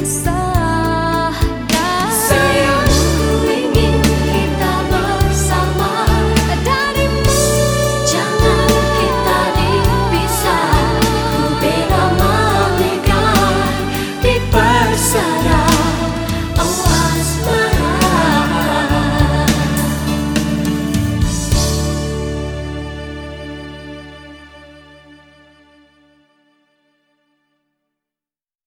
inside.